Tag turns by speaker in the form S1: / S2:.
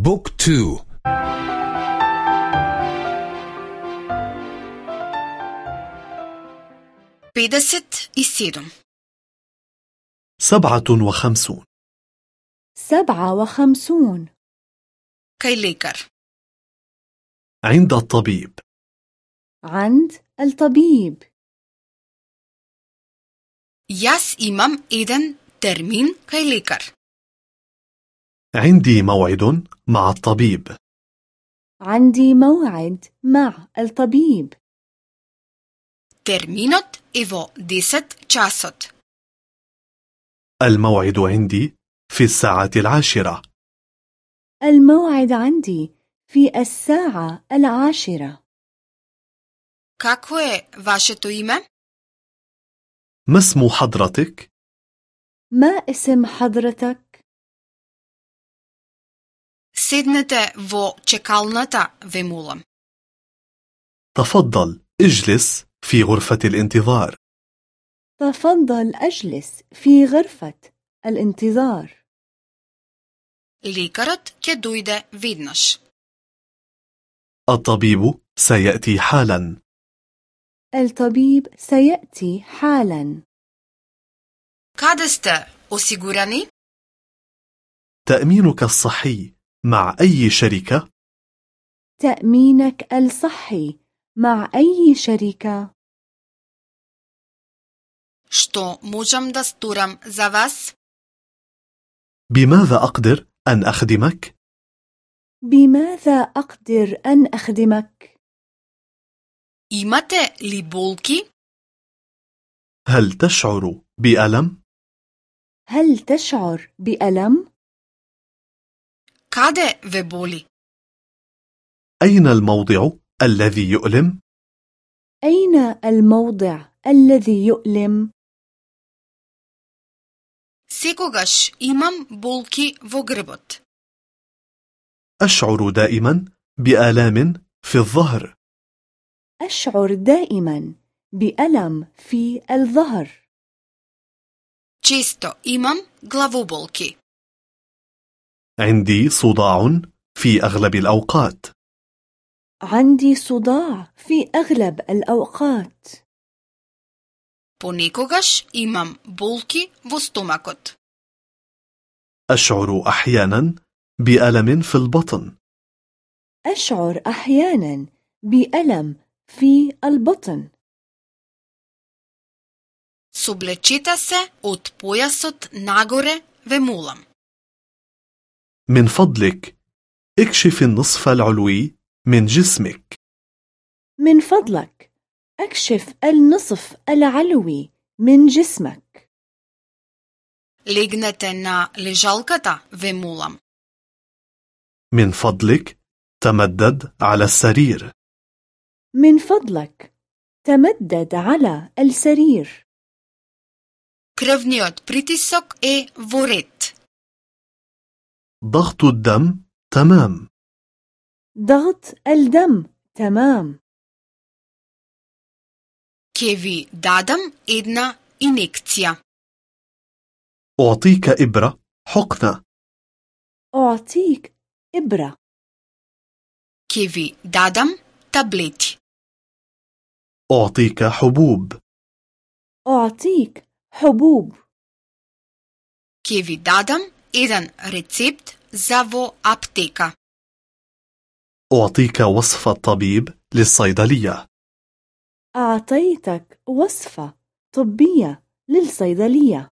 S1: Book two.
S2: педесет и седум
S3: سبعة وخمسون.
S4: سبعة وخمسون.
S2: кај лекар
S3: عند الطبيب.
S4: عند الطبيب.
S2: јас имам еден ترمين كيليكر
S3: عندي موعد مع الطبيب
S4: عندي موعد مع الطبيب
S2: Terminot je vo 10 časot.
S3: الموعد عندي في الساعة العاشرة.
S4: الموعد عندي في الساعة العاشرة.
S2: Kako je vaše to ime?
S3: ما اسم حضرتك؟
S4: ما اسم حضرتك؟
S2: Седнете во чекалната, ве молам.
S3: تفضل اجلس في غرفة الانتظار
S4: تفضل أجلس في غرفة الانتظار
S2: Лекарот ќе дојде веднаш.
S3: الطبيب سيأتي حالا
S4: الطبيب سيأتي حالا
S2: Каде сте осигурани?
S3: تأمينك الصحي مع أي شركة؟
S4: تأمينك الصحي مع أي شركة؟
S2: Што можам да сторам за вас?
S3: بماذا أقدر أن أخدمك؟
S4: بماذا أقدر أن أخدمك؟
S2: Имате ли болки?
S3: هل تشعر بألم؟
S4: هل تشعر بألم؟
S2: Каде ве боли?
S3: أين الموضع الذي يؤلم؟
S4: أين الموضع الذي يؤلم؟
S2: Секогаш имам болки во грбот.
S3: أشعر دائما بآلام في الظهر
S4: أشعر دائما بألم في الظهر
S2: Често имам главоболки.
S3: عندي صداع في أغلب الأوقات
S4: عندي صداع في أغلب الأوقات
S2: Понекогаш имам болки во стомакот.
S3: أشعر أحيانا بألم في البطن
S4: أشعر أحيانا بألم في البطن
S2: Соблечете се од појасот нагоре, ве молам.
S3: من فضلك اكشف النصف العلوي من جسمك
S4: من فضلك أكشف النصف العلوي من جسمك
S2: Легнете на лежалката, ве молам.
S3: من فضلك تمدد على السرير
S4: من فضلك تمدد على السرير
S2: Крвниот притисок е во ред.
S3: ضغط الدم تمام
S4: ضغط الدم تمام
S2: Ке ви дадам една инекција.
S3: أعطيك إبرة حقنة
S4: أعطيك إبرة
S2: Ке ви дадам таблети.
S3: أعطيك حبوب
S4: أعطيك حبوب
S2: Ке ви дадам إذن ريتسيبت زافو أبتيكا
S3: أعطيك وصفة طبيب للصيدلية.
S4: أعطيتك وصفة طبية للصيدلية.